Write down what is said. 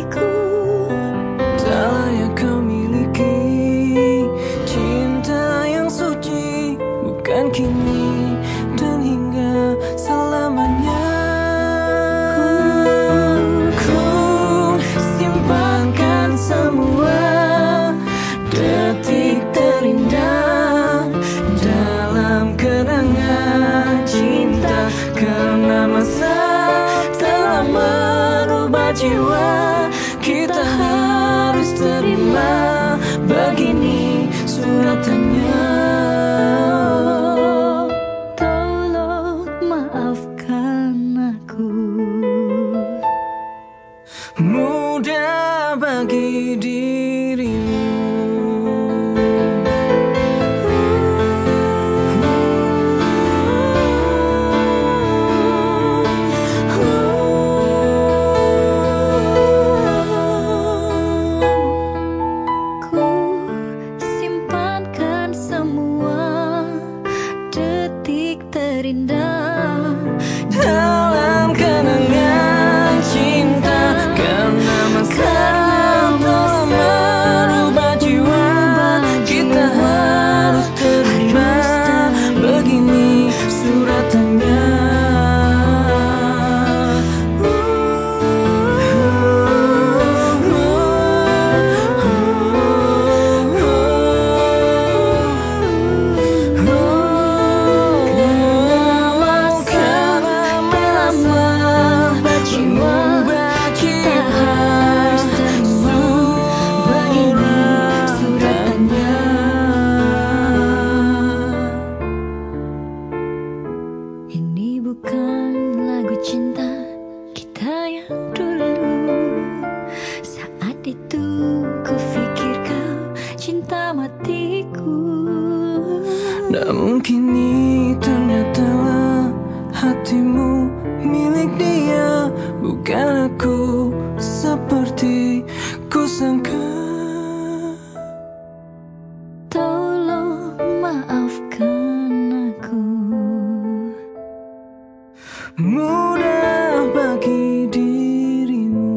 milikku Tak kau miliki. Cinta yang suci Bukan kini dan hingga 但愿 ini ternyata hatimu milik dia. Bukan aku seperti kusangka Tolong maafkan aku. Mudah bagi dirimu.